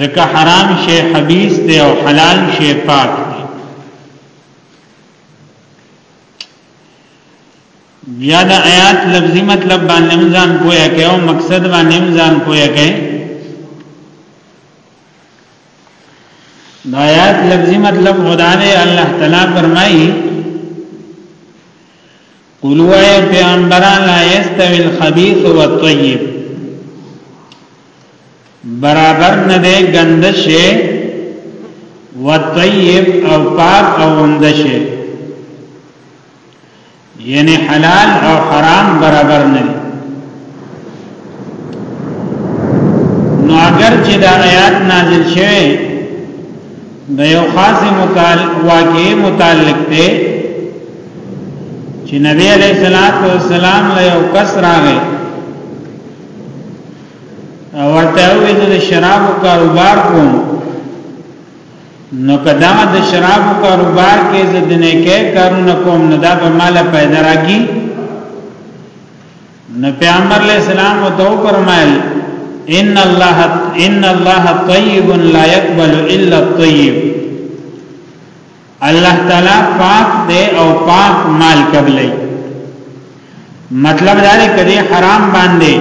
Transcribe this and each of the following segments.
ځکه حرام شی حبیث دی او حلال شی پاک دی بیا د آیات لفظي مطلب باندې ځان پوهه کوي او مقصد باندې ځان پوهه کوي د آیات لفظي مطلب خدای الله تعالی فرمایي قل وای پیغمبران لا یستوی الخبیث والطیب برابر نه دی ګند شي والطیب او پاک او ګند شي یعنی حلال او حرام برابر نه دی نو اگر چې دا آیات نازل شوه د یو خاص متعلق واقعي متعلق ته چې نبی علیہ الصلوۃ والسلام له یو کس راغی او ورته وی د شراب کاروبار کوم نو کدا د شراب کاروبار کې زدنه کې کارونه کوم نو دا به مال پیدا راکی نو پیغمبر علیہ السلام او تو فرمایل ان الله ان الله طیب لا يقبل الا الطیب الله تعالی پاک دی او پاک مال قبلې مطلب دا دی کدی حرام باندې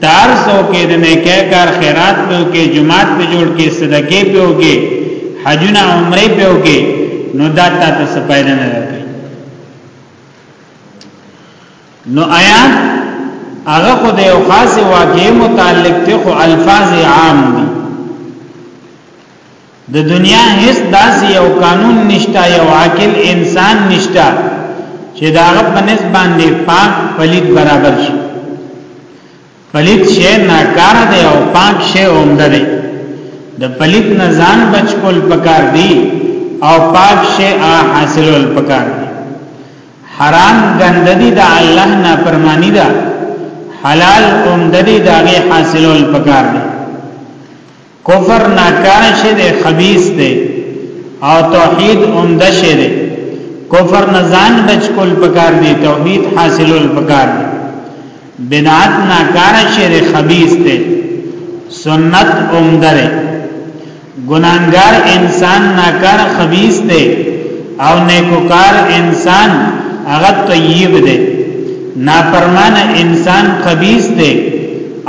تارسو کې د نیکه کار خیرات په کې جماعت په جوړ کې صدقې په وګي حجونه عمره په وګي نو دا تاسو څه پیدا نه کوي نو آیات هغه خو د یو خاص واقعې متعلق ته خو الفاظ عام دي د دنیا هیڅ داسې یو قانون نشتا یو عاقل انسان نشتا چې دا په نس باندې پاک پلیت برابر شي پلیت شی ناکار دی او پاک شی عمده دی د پلیت نزان بچ کول پکار دی او پاک شی حاصلول پکار دی حرام ګنددي د الله نه پرمانی ده حلال عمده دی داغه حاصلول پکار دی کفر ناکار شی دی خبیث دی او توحید عمده شی دی کفر نه ځان بچ کول پکار دی توحید حاصلول پکار دی بدعت ناکار شی دی خبیث دی سنت عمده دی ګناګار انسان ناکار خبیث دی او نیکوکار انسان هغه طیب دی نافرمان انسان خبیث دی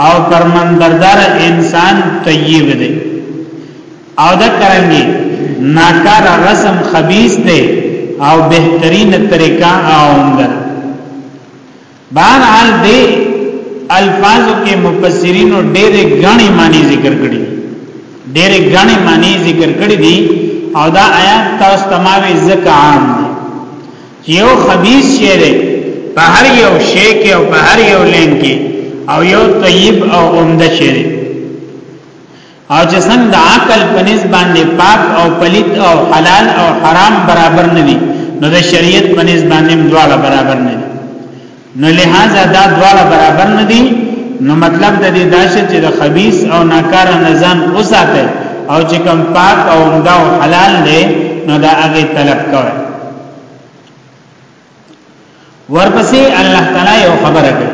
او فرمانبردار انسان طیب دی او دا کرنګي ناکار رسم خبيث دی او بهترین طریقہ اوند بهر حال دی الفاظو کې مفسرینو ډېرې غاڼې معنی ذکر کړې ډېرې غاڼې معنی ذکر کړې دي او دا آیات تاسو تمامه ځکه عام دي یو خبیث شی دی په هر یو شی کې او په هر یو لین کې او یو طیب او عمده شی دی او چې څنګه د عقل په نسبت باندې پاک او پلیت او حلال او حرام برابر نه دي نو د شریعت په نسبت باندې دواړه برابر نه دي نو لہذا دا دواړه برابر نه دي نو مطلب د دې داشه چې د خبيث او ناکار نزان اوساته او چې کم پاک او عمده او حلال دی نو دا هغه طلب کوي ورپسې الله تعالی یو خبره کوي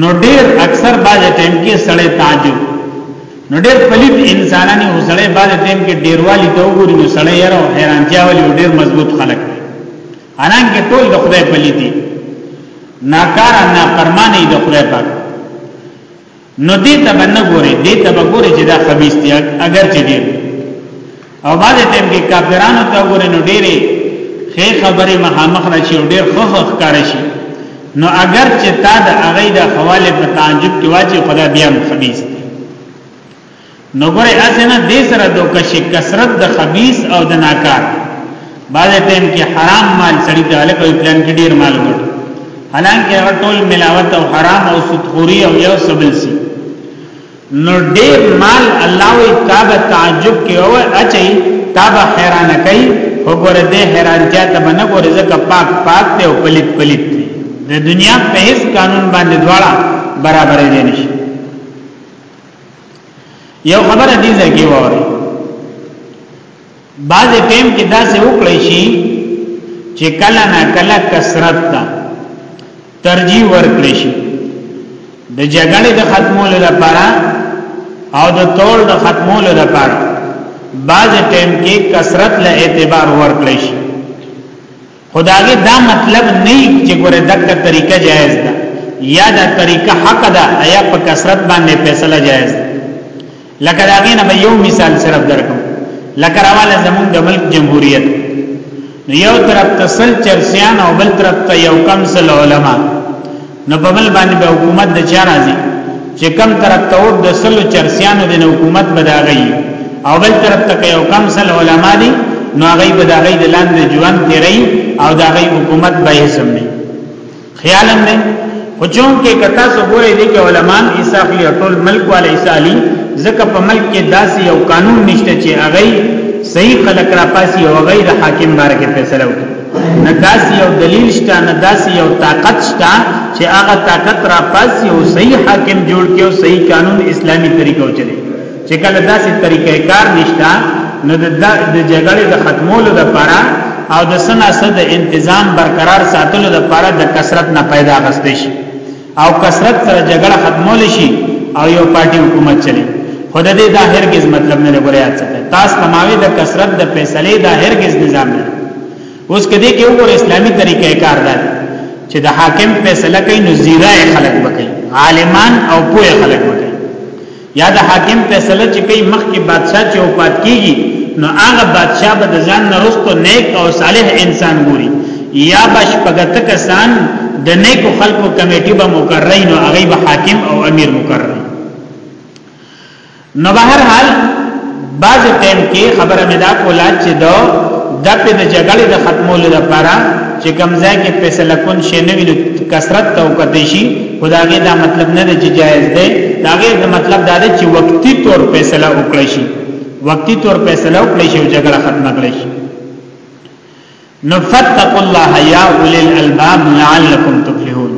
نو ډیر اکثر باز ټیم کې سړی تعجب نو ډیر پلیت انسانانی او سړی باز ټیم کې ډیروالی ته وګوري نو سړی یې راو حیرانتیا ولي ډیر مضبوط خلک انان کې ټول د خدای پلیتی ناکار نه پرمانی د خدای پاک نو دې ته باندې ګوري دې ته به ګوري چې دا خبيث دی اگر چې دې او بعد ټیم کې کافرانو ته وګورئ نو ډېرې خې خبرې مخامخ راشي او ډېر خوخ ښکار شي نو اگر چې تا د هغه د حواله په تعجب کې واچي خدا بیا هم خبيث دی نو ګوره اسنه دې سره دوکه شي کثرت د خبيث او د ناکار بعد ټیم کې حرام مال سړي ته الګ او پلان کې ډېر مال وګړي حالانکه ټول ملاوت او حرام او سود خوري او یو سبل سي نو ډیر مال الله وی تاب تعجب کې او اچي تاب حیران کوي وګوره دې حیرانتیا ته نه ګورې ځکه پاک پاک ته او پلیت پلیت دی د دنیا په هیڅ قانون باندې دواړه برابرې دي نشي یو خبره دې ځکه وره بعض ټیم کې داسې وکړی شي چې کله نه کله کثرت ته ترجیح ورکړي شي د جګړې د ختمولو لپاره او د تول د ختمولو لپاره بعض ټیم کې کثرت له اعتبار ورکړي شي خدای دا مطلب نه چې ګوره دغه طریقه جایز ده یا دا طریقه حق ده یا په کثرت باندې فیصله جایز ده لکه دا غینه به یو مثال صرف درکم لکه راواله زمون د ملک جمهوریت یو طرف ته سل چرسیان او بل طرف ته یو کم سل علما نو په بل باندې به حکومت د چا راځي چې کم طرف ته ور د سلو چرسیانو د حکومت بداغي او بل طرف ته یو کم سل علما دي نو هغه بداغي د لاندې ژوند تیری او دا غي حکومت به یې سم نه خیال نه خو چون کې کتا سو ګورې دي کې علما ایساف لی ټول ملک والے ایسالی ځکه په ملک کې داسې یو قانون نشته چې هغه صحیح خلک را پاسي او غیر حاکم بار کې فیصله وکړي نه داسې یو دلیل شته نه داسې یو طاقت شته چې هغه طاقت را پاسي او صحیح حاکم جوړ کړي او صحیح قانون اسلامي طریقو چلي چې کله داسې طریقې کار نشته نو د د جګړې د ختمولو لپاره او د سنا سد انتظام برقرار ساتلو لپاره د کثرت نه پیدا غستې شي او کثرت سره جګړه ختمول شي او یو پارټي حکومت چلی خود دې دا هرگز مطلب نه لګوري اته تاسو تماوي د کثرت د فیصله دا هرگز نظام نه اوس کدی کې وګور اسلامي طریقې کار دی چې د حاکم فیصله کوي نو زیرا خلک بکې عالمان او پوهه خلک بکې یا د حاکم فیصله چې کوي مخکې بادشاہ چې وفات کیږي نو هغه بادشاہ به د ځان نه رستو نیک او صالح انسان ګوري یا بش پګت کسان د نیکو خلکو کمیټي به مقرري نو هغه به حاکم او امیر مقرر نو بهر حال بعض ټیم کې خبره مې دا کوله چې دا د په د جګړې د ختمولو لپاره چې کمزای کې فیصله کون شي نه ویل کثرت ته وکړي شي خدایګه دا مطلب نه دی چې جایز دی داګه دا مطلب دا دی چې وقتی طور فیصله وکړي شي وقتی طور فیصله وکړي شي او جګړه ختمه کړي شي نو فتقوا الله یا اولی الالباب لعلکم تفلحون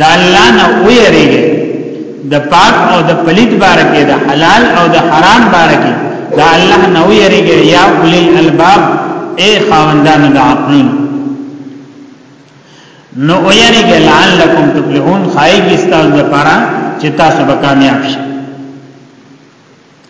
دا الله نه ویریږي د پاک او د پلیت بارکه د حلال او د حرام بارکه دا الله نه ویریږي یا اولی الالباب اے خاوندانو د عقلون نو ویریږي لعلکم تفلحون خایګی استاو د پاره چې تاسو به کامیاب شئ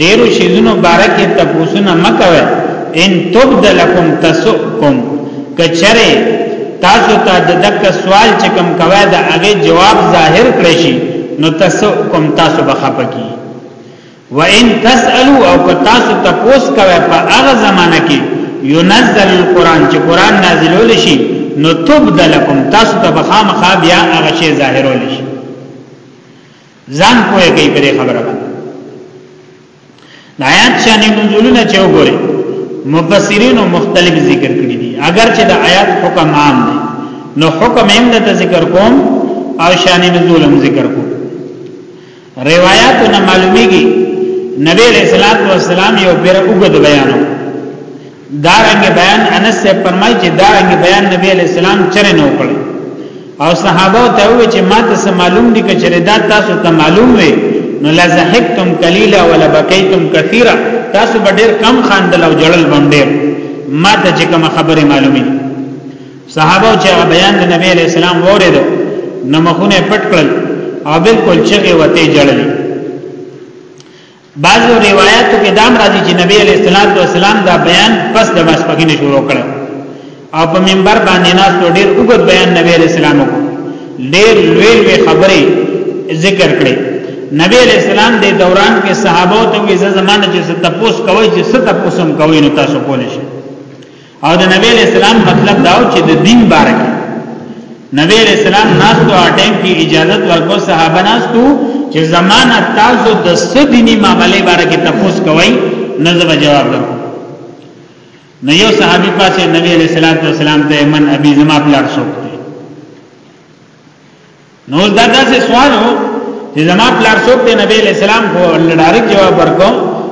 ډیرو شیزونو بارکه تپوسونه مکوي ان تبدلکم تسؤکم کچره تاسو ته د دک سوال چې کوم کوي دا هغه جواب ظاهر کړی شي نو تسؤکم تاسو بخپکی و ان تسالو او که تاسو تپوس کوي په هغه زمانہ کې ينزل القران چې قران نازلول شي نو تبدلکم تاسو ته بخامخا بیا هغه شی ظاهرول شي ځان پوهه کوي په خبره باندې د آیات شان منزولونه چې وګوري مفسرینو مختلف ذکر کړی دي اگر چې د آیات حکم عام دی نو حکم هم د ذکر کوم او شان نزول هم ذکر کوم روایتونه معلومیږي نبی علیہ الصلوۃ والسلام یو بیر وګد بیانو دارنګ بیان انس سے فرمای چې دارنګ بیان نبی علیہ السلام چرې نه وکړ او صحابه ته وی چې ما ته معلوم دي چې دا تاسو ته معلوم وي نو لا زحکتم قليلا ولا بقيتم كثيرا تاسو به ډېر کم خاندل او جړل باندې ما ته چې کوم خبره معلومه صحابه چې بیان د نبی علیہ السلام وره ده نو مخونه پټ کړل او بالکل چې وته جړل بعضو روایتو کې دام راځي چې نبی علیہ الصلوۃ والسلام دا بیان پس د ماسپخین شروع کړ او په منبر باندې ناس ته ډېر وګت بیان نبی علیہ السلام کو ډېر لوی لوی خبرې ذکر کړې نبی علیہ السلام د دوران کې صحابه ته وی زمانه چې ستپوس کوي چې ستپوسم کوي نو تاسو کولای شئ او د نبی علیہ السلام مطلب داو چې د دین باره کې نبی علیہ السلام ناستو اټیم کې اجازت ورکو صحابه ناستو چې زمانه تاسو د سدینی معاملې باره کې تفوس کوي نظم جواب درکو نو یو صحابي پاسه نبی علیہ الصلوۃ والسلام ته من ابي زما پلار شو نو دا داسې سوال وو چې زما پلار شو ته نبی علیہ السلام کو لړارک جواب ورکو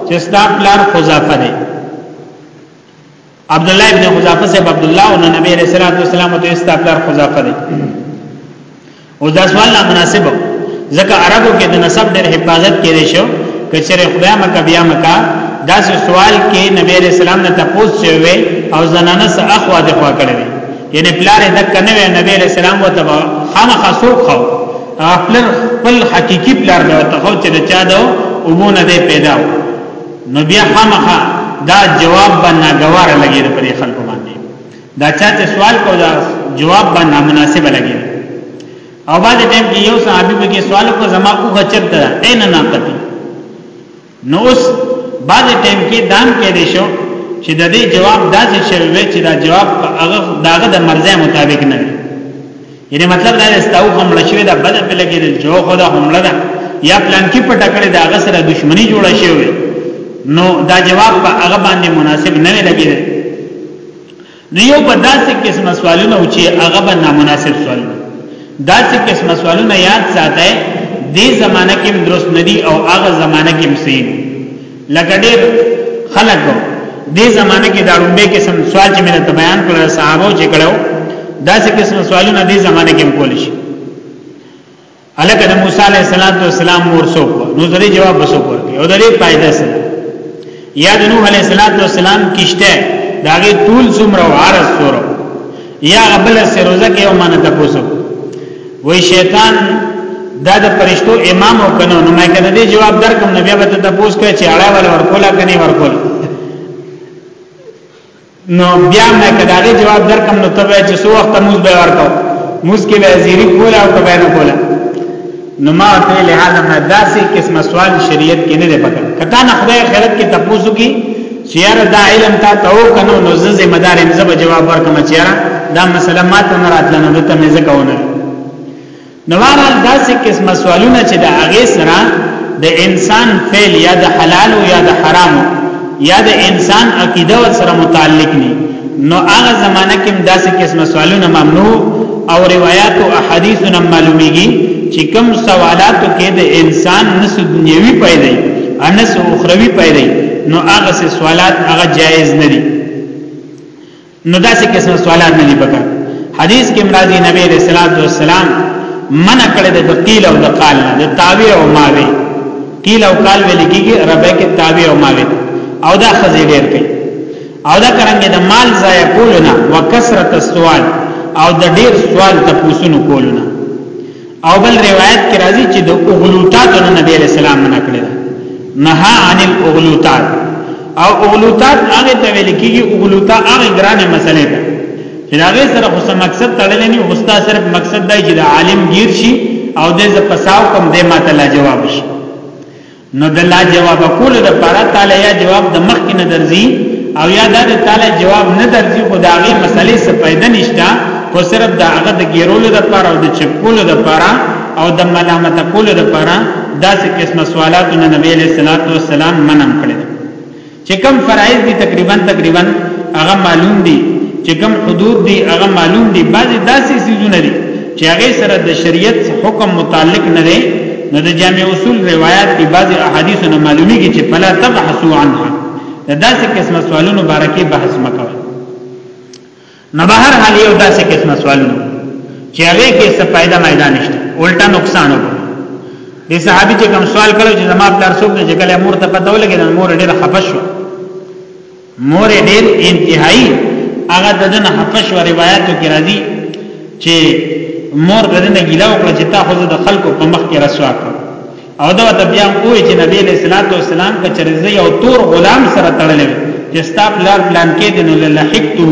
چې ستا پلار خزافه دی عبد الله ابن حذافه صاحب عبد الله او نبی رسول الله صلی الله علیه وسلم ته حذافه دی او دا سوال مناسب ځکه عربو کې د نسب ډېر حفاظت کړي شو کچره خدای مکه بیا مکه دا سوال کې نبی رسول الله نه تاسو شوی او زنانه سره اخوا د خوا کړی یعنی پلار دک نه وی نبی رسول الله وته خامخا سو خو خپل حقيقي پلار دی ته خو چې چا دو ومونه دې پیدا و نو بیا خامخا دا جواب به ناګواره لګي پر خلکو باندې دا چا چې سوال کو دا جواب به نامناسب لګي او بعد ټیم کې یو صحابي به کې سوال کو زما کو غچب ده عین ناقتی نو اوس بعد ټیم کې دام کې دي شو چې د دې جواب داسې شوی چې دا جواب هغه داغه د مرزه مطابق نه یعنی مطلب دا چې تاسو کوم لشي دا بده په لګیدل جو خو دا حمله ده یا پلان کې پټه کړې دا غسر دښمنی جوړه شوی نو دا جواب په هغه باندې مناسب نه لګیدل نو یو په داسې قسم سوالونه و چې هغه به نامناسب سوالونه داسې قسم سوالونه یاد ساتئ دې زمانہ کې درست ندي او هغه زمانہ کې مسین لکه ډېر خلک دې زمانه کې دا لومبه قسم سوال چې مې ته بیان کړل صحابه چې کړو دا څه قسم سوالونه دې زمانه کې کول شي الکه د موسی علیه السلام مور سو نو زری جواب وسو ورکړي او درې پایده سره یا د نوح علیه السلام کشته داغه طول څومره عرض سره یا قبل سروزه کې یو معنی تاسو وای شیطان دا د پرشتو امام او کنو نو مې کړه دې جواب درکم نو بیا به ته تاسو کې چې اړه ول ورکولا کني ورکول نو بیا مې کړه دې جواب درکم نو ته چې سو وخت موږ به ورکو موږ کې به زیری کولا او کبه نه کولا نو ما ته له عالم داسې قسم سوال شریعت کې نه دی پکړ کته نه خدای خیرت کې تاسو کې چیرې دا علم تا ته او کنو نو زه ذمہ دار یم زه جواب ورکم چیرې دا مسله ما ته نه راتله نو ته مې ځکه ونه نو وارال داسې قسم سوالونه چې د هغه سره د انسان فعل یا د حلال او یا د حرام یا د انسان عقیده ور سره متعلق نه نو هغه زمانہ کې داسې قسم سوالونه ممنوع او روایت او احادیث نه معلومیږي چې کوم سوالاتو کې د انسان نس دنیوي پیدا انس اخروی پیدا نو هغه سوالات هغه جایز نه دي نو داسې قسم سوالات نه دی پکار حدیث کې مرادي نبی رسول الله والسلام من کړه د قیل او د قال نه د تاوی او ماوی قیل او قال ویل کېږي عربی کې تاوی او ماوی او دا خزې ډېر کوي او دا څنګه د مال ضایع کولونه وکثرت السوال او د ډېر سوال تپوسونو کولونه او بل روایت کې راځي چې د اغلوطات نه نبی علیہ السلام منع کړی نها عن الاغلوطات او اغلوطات هغه ته ویل کېږي اغلوطا هغه ګرانه مسله ده چې هغه سره خو سم مقصد تړلې نه هوستا صرف مقصد دی چې د عالم گیر شي او د فساو کوم د ماته لا جواب شي نو د لا جواب کولو د پاره تعالی یا جواب د مخ کې نه درځي او یا د تعالی جواب نه درځي خو دا غي مسلې څه پیدا نشته خو صرف دا هغه د ګیرولو د پاره او د چپکولو د پاره او د ملامت کولو د پاره داسې قسم سوالاتونه نبی له صلوات و سلام منم کړی چې کم فرایض دي تقریبا تقریبا هغه معلوم دي چې کم حدود دي هغه معلوم دي بعضی داسې سيزونه دي چې هغه سره د شریعت حکم متعلق نه دی نو د جامع اصول روایت دی بعضی احادیث نه معلومیږي چې فلا تبحثوا عنها دا داسې قسمه سوالونو بارکه بحث مکوئ نو به هر حال یو داسې قسمه سوالونه چې هغه کې څه فائدہ میدان نشته الټا نقصان وو د صحابي چې کوم سوال کړو چې زما پلار څوک دی چې کله مور ته پته ولګي نو مور ډېر خفه شو مور ډېر انتهایی هغه ددن خفه شو روایتو کې راځي چې مور ددن ګیلا وکړه چې تا خو د خلکو په مخ کې رسوا کړ او دا ته بیا وایي چې نبی له صلوات و سلام کا چرزه یو تور غلام سره تړلې چې ستاپ لار پلان کې دین له لحقته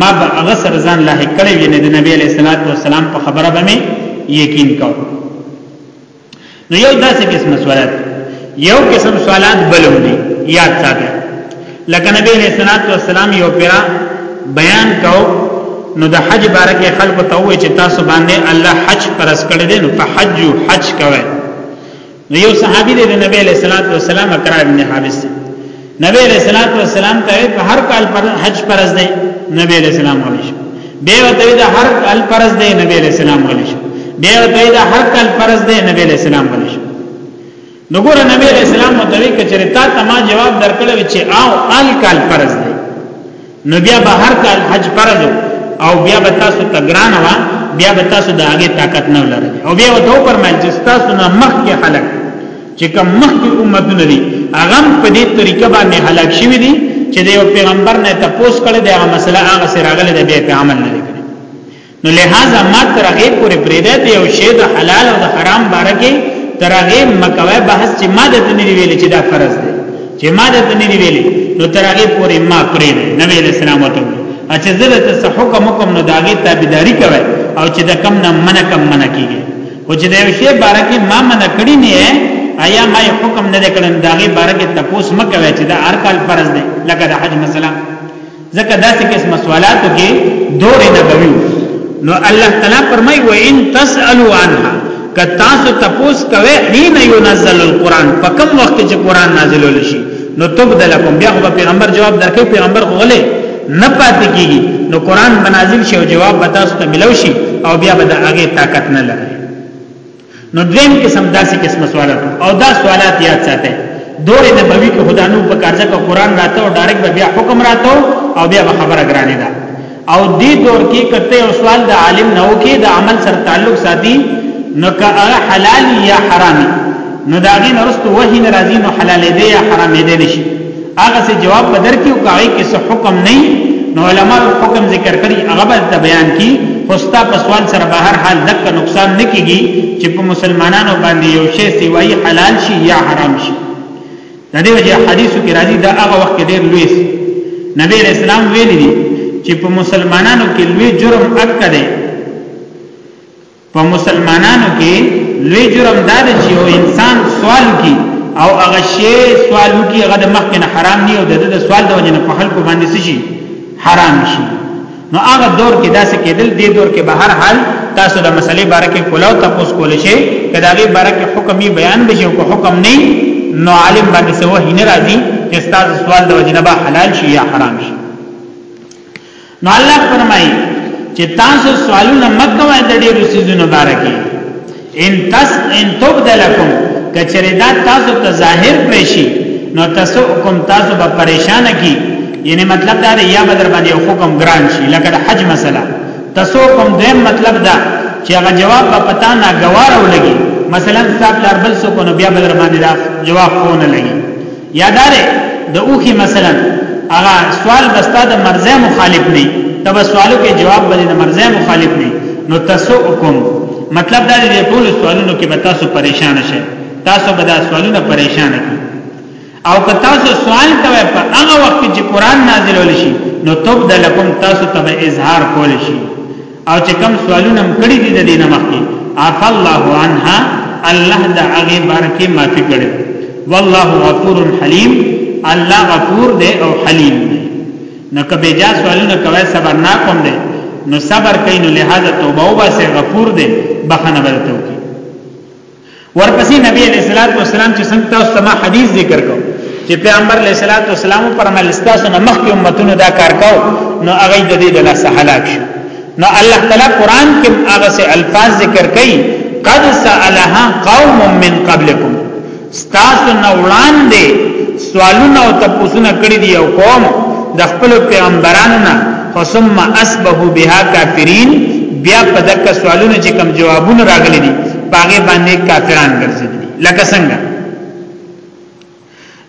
ما به هغه سره ځان لحق کړی وي نه د نبی له صلوات و سلام په خبره به مې یقین کو نو یو داسې قسم سوالات یو قسم سوالات بلوم دي یاد ساته لکه نبی علیہ الصلوۃ والسلام یو پیرا بیان کو نو د حج بارکه خلکو ته وای چې تاسو باندې الله حج فرض کړی دی نو فحج حج کوي نو یو صحابي د نبی علیہ الصلوۃ والسلام اقرا ابن حابس نبی علیہ الصلوۃ والسلام ته په هر کال پر حج فرض دی نبی علیہ السلام ولې شو به وته دا هر کال فرض دی نبی علیہ السلام ولې شو به وته دا هر کال فرض دی نبی علیہ السلام ولې نو ګور نبی علیہ السلام متوی کچره تا ته ما جواب درکړو چې او ال کال فرض دی نو بیا به هر کال حج فرض او بیا به تاسو ته ګران وا بیا به تاسو د هغه طاقت نه لرئ او بیا وته پر مې چې تاسو نه مخ کې خلک چې کوم مخ کې امتونه دي هغه په دې طریقه باندې هلاک شوی دي چې د پیغمبر نه تاسو کړه دغه مسله هغه سره غل د بیا په عمل نه نو لہذا ما ترغه پورې پریده ته یو شی د حلال او د حرام باره کې ترغه مکوي بحث چې ما د دنیا ویل چې دا فرض دی چې ما د دنیا ویل نو ترغه پورې ما پریده نبی اسلام وته اچھا زله ته حکم حکم نو داغه تابعداري کوي او چې د کم نه منع کم منع کیږي او چې د یو شی باره کې ما منع کړی نه ایا ما حکم نه کړم داغه باره کې تپوس مکوي چې دا هر کال فرض دی لکه د حج مثلا ځکه داسې قسم سوالاتو کې دور نبوي نو الله تعالی فرمای و ان تسالو عنها که تاسو تپوس کوي حين ينزل القران په کوم وخت چې قران نازل شي نو تبدل لكم بیا خو پیغمبر جواب درکې پیغمبر خو غلې نه پاتې کیږي نو قران بنازل شي او جواب به تاسو ته ملو شي او بیا به د هغه طاقت نه لري نو دویم قسم داسې قسم سوالات او دا سوالات یاد ساته دور نبوي کې خدا نو په کارځه کې قران راته او ډایرک به بیا حکم راته او بیا خبره ګرانه ده او دې دور کې کته او سوال د عالم نو کې د عمل سره تعلق ساتي نو که حلال یا حرام نو دا غي نرست وحي ناراضي نو حلال دی یا حرام دی نشي هغه څه جواب بدر کې او کاغی کې څه حکم نه نو علما حکم ذکر کړي هغه به بیان کی خوستا په سوال سره به هر حال دک نقصان نکېږي چې په مسلمانانو باندې یو شی سیوای حلال شي یا حرام شي د دې وجه حدیثو کې راځي دا هغه وخت ډېر لوی نبی اسلام ویلي چې په مسلمانانو کې لوی جرم اکه دی په مسلمانانو کې لوی جرم دا دی چې یو انسان سوال کی او هغه شی سوال کی هغه د مخکې نه حرام دی او د د سوال د وجه نه په خلکو باندې شي حرام شي نو هغه دور کې داسې کېدل دی دور کې به هر حال تاسو د مسلې باره کې کولاو تاسو کول شي کدا غي باره کې حکم یې بیان بشي او حکم نه نو عالم باندې سوه نه راځي چې تاسو سوال د وجه نه به حلال شي یا حرام شي نو الله فرمایي چې تاسو سوالونه مکوئ د ډیرو سيزونو باره کې ان تس ان تبدلکم کچره دا تاسو ته ظاهر پرشي نو تاسو کوم تاسو به پریشان کی یعنی مطلب دا دی یا بدر باندې حکم ګران شي لکه د حج مسله تاسو کوم دیم مطلب دا چې هغه جواب په پتا نه گوار ولګي مثلا صاحب لاربل سو کو نو بیا بدر باندې دا جواب کو نه لګي یاداره د اوخي مثلا هغه سوال بستا د مرزه مخالف نه تب سوالو کې جواب بلې د مرزه مخالف نه نو تاسو حکم مطلب دا دی ټول سوالونو کې به تاسو پریشان شئ تاسو به دا سوالونه پریشان کړئ او که تاسو سوال کوئ په هغه وخت چې قران نازل ول شي نو تبدلکم تاسو ته اظهار کول شي او چې کوم سوالونه هم کړی دي د دینه مخکې عفا الله عنها الله د هغه بارکه معافي کړي والله غفور حلیم الله غفور دی او حلیم دی نو کبه جا سوالونه کوي صبر نه کوم دی نو صبر کین له هدا توبه او باسه غفور دی بخنه بلته ورپسې نبی علیہ الصلوۃ والسلام چې څنګه تاسو ته ما حدیث ذکر کو چې پیغمبر علیہ الصلوۃ والسلام پر ملستاسو نه مخکې امتونو دا کار کاو نو هغه د دې د لاسه هلاک شو نو الله تعالی قران کې هغه سه الفاظ ذکر کړي قد سالها قوم من قبلكم تاسو نه وړاندې سوالونه او تاسو نه کړی دی او قوم د خپل پیغمبرانو نه فثم اسبه بها کافرین بیا په دغه سوالونو چې کوم جوابونه راغلي دي پاګه باندې کافران ګرځیدلی لکه څنګه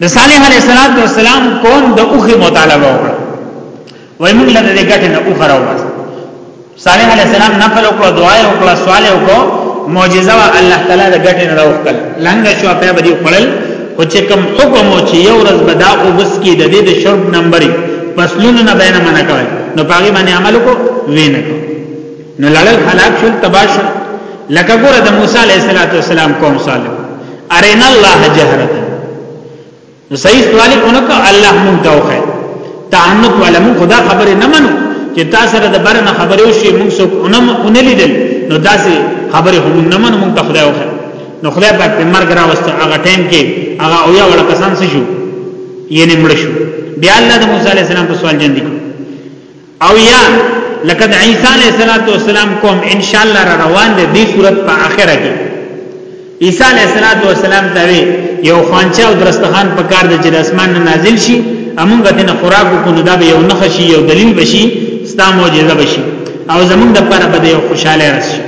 د صالح علیه السلام قوم د اوخه مطالبه وکړه وای موږ لږه دغه نه اوخه راوړه صالح علیه السلام نفل وکړه دعا وکړه سوال وکړه معجزه وا الله تعالی د غټه نه راوخل لنګ شو په بدی خړل او چې کوم حکم او چې یو ورځ بدا او بس کې د دې د شرب نمبرې پسلونو نه بینه منع کوي نو پاګې باندې عمل کو وینه کوي نو لړل هلاک شول تباش لکه ګوره د موسی علیه السلام قوم صالح ارین الله جهرت نو صحیح سوال اونکه الله مونږ توخه تعنت ولا مونږ خدا خبره نه منو چې تا سره د برنه خبره وشي مونږ څوک اونم اونلیدل نو داسې خبره هم نه منو مونږ ته خدای وخه نو خدای پاک په مرګ راوسته هغه ټیم کې هغه او یا ولا کسان څه شو یې نه مړ شو بیا الله د موسی علی السلام په سوال جن دي او یا لکه د عیسی علیه السلام کوم ان شاء الله را روان دي د صورت په اخره کې عیسی علیه السلام ته وی یو خوانچا او درستخان په کار د جل اسمان نه نازل شي امونږ ته نه خوراک کو نه دا به یو نخ شي یو دلیل بشي ستا معجزه بشي او زمونږ د پر بده یو خوشاله راشي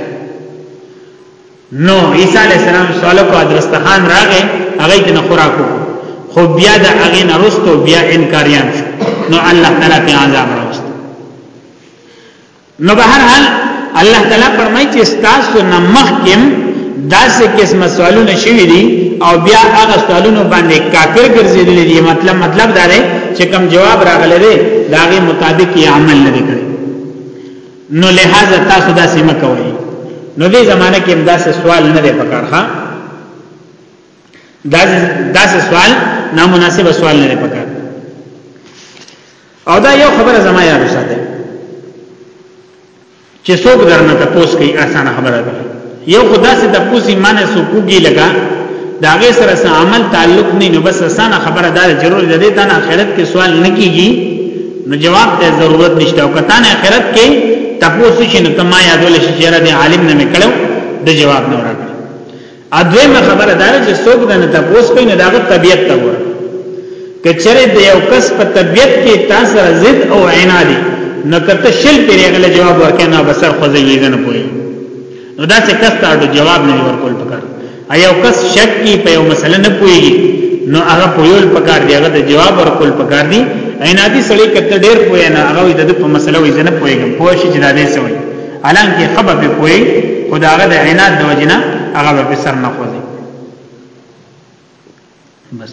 نو عیسی علی السلام سوال کو حضرت خان راغې هغه ته خوراکو خو بیا د هغه نه رستو بیا انکاریان شو نو الله تعالی په عذاب راوست نو به هر حال الله تعالی فرمایي چې تاسو نه مخکم داسې قسمه سوالونه شوي دي او بیا هغه سوالونه باندې کافر ګرځېدل دي مطلب مطلب دا دی چې کوم جواب راغلی دی دا غي مطابق یې عمل نه کړی نو لہذا تاسو دا سیمه کوي نو دې زمانه کې دا څه سوال نه دی پکار ها دا دا څه سوال نامناسب سوال نه دی پکار او دا یو خبره زما یاد وساته چې څوک درنه تاسو کوي اسانه خبره ده یو خدا سي تپوسی معنی سوکوږي لګا داغه سره سره عمل تعلق نه نو بس اسانه خبره ده ضرور د دې تنه آخرت کې سوال نه کیږي نو جواب ته ضرورت نشته او کته نه آخرت کې تپوسی شنو ته ما یادول شي چې را دي عالم نه میکړو د جواب نه ورک ادویمه خبره ده چې څوک نه تپوس کوي نه داغه طبيعت ته ور کچره د یو کس په طبيعت کې تاسو رزت او عینادي نو کته شل پیرې غل جواب ورکې نه بسر خوځي نه پوي نو دا څه کس ته اړو جواب نه ورکول پکار ایو کس شک کی په یو مسله نه پويږي نو هغه پویول پکار دی هغه ته جواب ورکول پکار دی عینادی سړی کته ډیر پوی نه هغه د په مسله وې نه پويږي پوه شي چې دا دې سوي الان کې خبر به پوي خدا هغه د عیناد د وجنه هغه به سر نه خوځي بس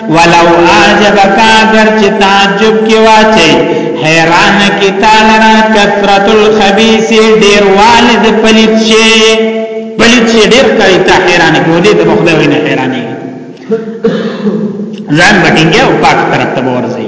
ولو اعجبک اگر چې تعجب کې واچي حیران کې تعالی را کثرت الخبيث ډیر والد پلیت شي پلیت شي ډیر کوي ته حیران کې ودی ته خدای وینه حیران کې ځان بټینګه او پاک طرف ته ورځي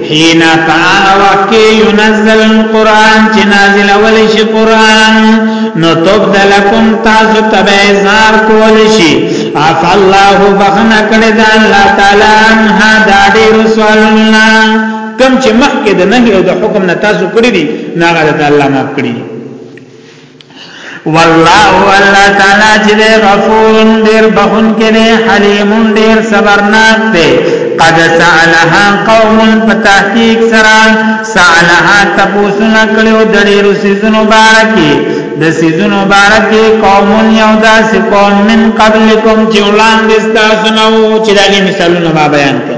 حين په هغه وخت کې ينزل القرآن چې نازل اول شي قرآن نو تبدلکم تاسو تبع زار کول شي اف الله بخنا کړه دا الله تعالی انها دا دې رسولنا کم چې مخکې د نهي او د حکم نه تاسو کړی دي ناغه د الله معاف کړی والله الله تعالی چې غفور ډیر بخون کې دی حلیم ډیر صبرناک دی قد سالها قوم فتحقیق سرا سالها تپوسنا کړو د ډیر سيزونو مبارکي د سيزونو مبارکي قوم یو داس قوم من قبلکم چې وړاندې تاسو نو چې دغه مثالونه ما بیان کړ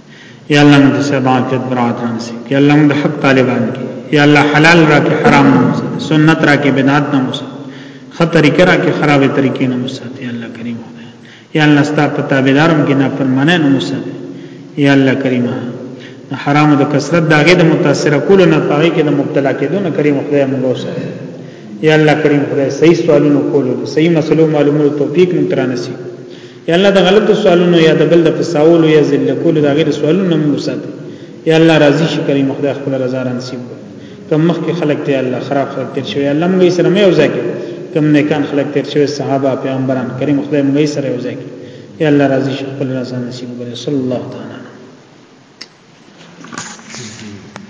یا الله موږ سبان کې برات رانسي یا الله موږ حق طالبان کې یا الله حلال را کې حرام نه موسه سنت را کې بدعت نه موسه خه طریقه را کې خرابې طریقې نه موسه یا الله کریم خدای یا الله ستا په تابعدارم کې نه پرمانه نه موسه یا الله کریم حرام د کثرت داګه د متاثر کول نه پاره کې د مبتلا کېدو نه کریم خدای موږ اوسه یا الله کریم خدای صحیح سوالونو کولو صحیح مسلو معلوماتو توفیق مونږ ترانه سي یا الله د غلطو سوالونو یا د بل د فساولو یا ذل کول د غیر سوالونو موږ وسات یا الله راضي شي کریم خدای خپل رضا نصیب کم مخ کې خلق ته الله خراب خلق تیر شوی الله موږ سره مې اوځه کې کم نه کان خلق تیر شوی صحابه پیغمبران کریم خدای موږ سره اوځه کې یا الله راضي شي خپل رضا نصیب کړي صلی الله تعالی